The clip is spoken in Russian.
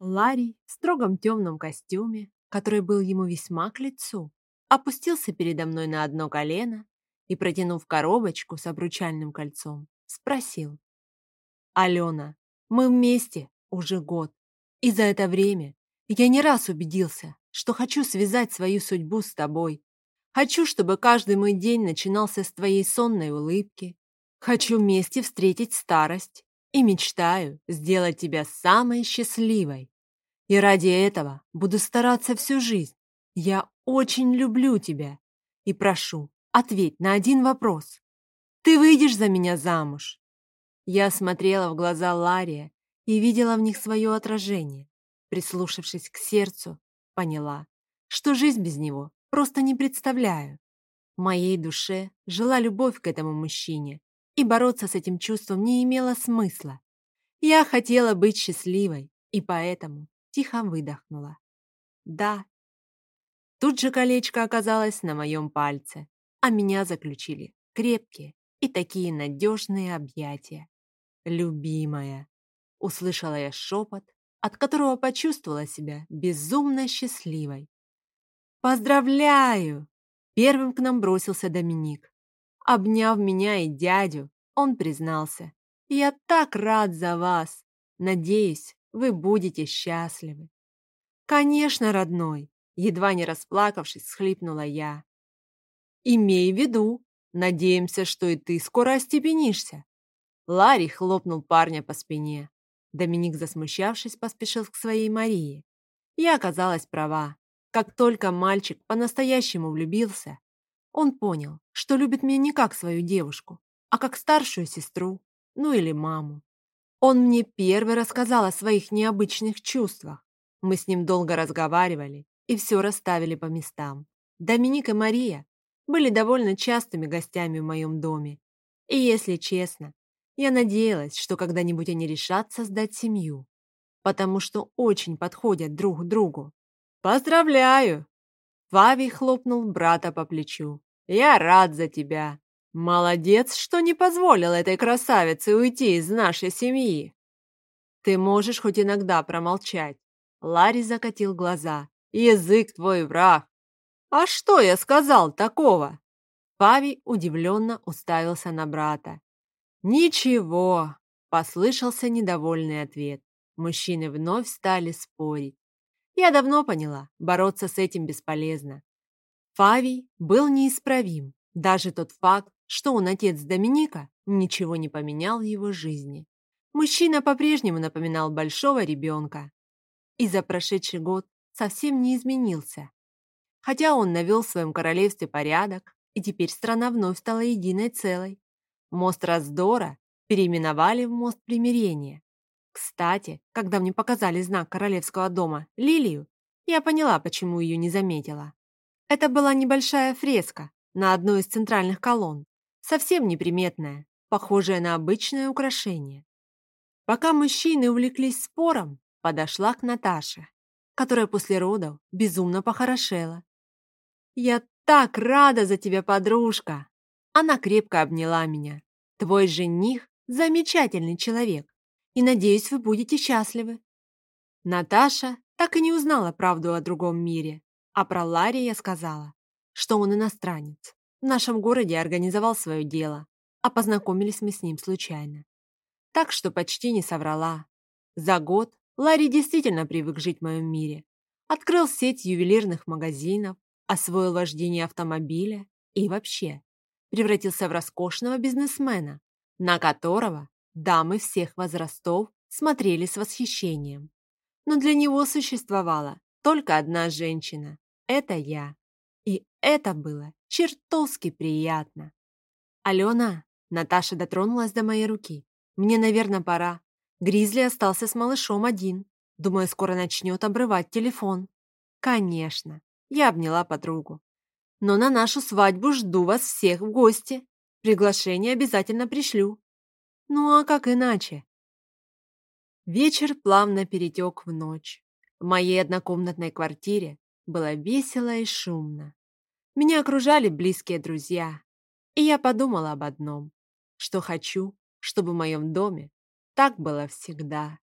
Ларри в строгом темном костюме, который был ему весьма к лицу, опустился передо мной на одно колено и, протянув коробочку с обручальным кольцом, спросил. «Алена, мы вместе уже год, и за это время я не раз убедился, что хочу связать свою судьбу с тобой. Хочу, чтобы каждый мой день начинался с твоей сонной улыбки. Хочу вместе встретить старость и мечтаю сделать тебя самой счастливой. И ради этого буду стараться всю жизнь. Я очень люблю тебя и прошу, ответь на один вопрос. Ты выйдешь за меня замуж?» Я смотрела в глаза Лария и видела в них свое отражение. Прислушавшись к сердцу, поняла, что жизнь без него просто не представляю. В моей душе жила любовь к этому мужчине, и бороться с этим чувством не имело смысла. Я хотела быть счастливой, и поэтому тихо выдохнула. Да. Тут же колечко оказалось на моем пальце, а меня заключили крепкие и такие надежные объятия. «Любимая!» — услышала я шепот, от которого почувствовала себя безумно счастливой. «Поздравляю!» Первым к нам бросился Доминик. Обняв меня и дядю, он признался. «Я так рад за вас! Надеюсь, вы будете счастливы!» «Конечно, родной!» Едва не расплакавшись, схлипнула я. «Имей в виду, надеемся, что и ты скоро остепенишься!» Ларри хлопнул парня по спине. Доминик, засмущавшись, поспешил к своей Марии. Я оказалась права. Как только мальчик по-настоящему влюбился, он понял, что любит меня не как свою девушку, а как старшую сестру, ну или маму. Он мне первый рассказал о своих необычных чувствах. Мы с ним долго разговаривали и все расставили по местам. Доминик и Мария были довольно частыми гостями в моем доме. И если честно, я надеялась, что когда-нибудь они решат создать семью, потому что очень подходят друг другу. «Поздравляю!» Фави хлопнул брата по плечу. «Я рад за тебя. Молодец, что не позволил этой красавице уйти из нашей семьи. Ты можешь хоть иногда промолчать». Ларри закатил глаза. «Язык твой враг. А что я сказал такого?» Пави удивленно уставился на брата. «Ничего», — послышался недовольный ответ. Мужчины вновь стали спорить. Я давно поняла, бороться с этим бесполезно. Фавий был неисправим. Даже тот факт, что он отец Доминика, ничего не поменял в его жизни. Мужчина по-прежнему напоминал большого ребенка. И за прошедший год совсем не изменился. Хотя он навел в своем королевстве порядок, и теперь страна вновь стала единой целой. Мост раздора переименовали в мост примирения. Кстати, когда мне показали знак королевского дома, лилию, я поняла, почему ее не заметила. Это была небольшая фреска на одной из центральных колонн, совсем неприметная, похожая на обычное украшение. Пока мужчины увлеклись спором, подошла к Наташе, которая после родов безумно похорошела. «Я так рада за тебя, подружка!» Она крепко обняла меня. «Твой жених – замечательный человек, и, надеюсь, вы будете счастливы». Наташа так и не узнала правду о другом мире, а про Ларри я сказала, что он иностранец. В нашем городе организовал свое дело, а познакомились мы с ним случайно. Так что почти не соврала. За год Ларри действительно привык жить в моем мире. Открыл сеть ювелирных магазинов, освоил вождение автомобиля и вообще превратился в роскошного бизнесмена, на которого дамы всех возрастов смотрели с восхищением. Но для него существовала только одна женщина – это я. И это было чертовски приятно. «Алена!» – Наташа дотронулась до моей руки. «Мне, наверное, пора. Гризли остался с малышом один. Думаю, скоро начнет обрывать телефон». «Конечно!» – я обняла подругу но на нашу свадьбу жду вас всех в гости. Приглашение обязательно пришлю. Ну а как иначе? Вечер плавно перетек в ночь. В моей однокомнатной квартире было весело и шумно. Меня окружали близкие друзья, и я подумала об одном, что хочу, чтобы в моем доме так было всегда.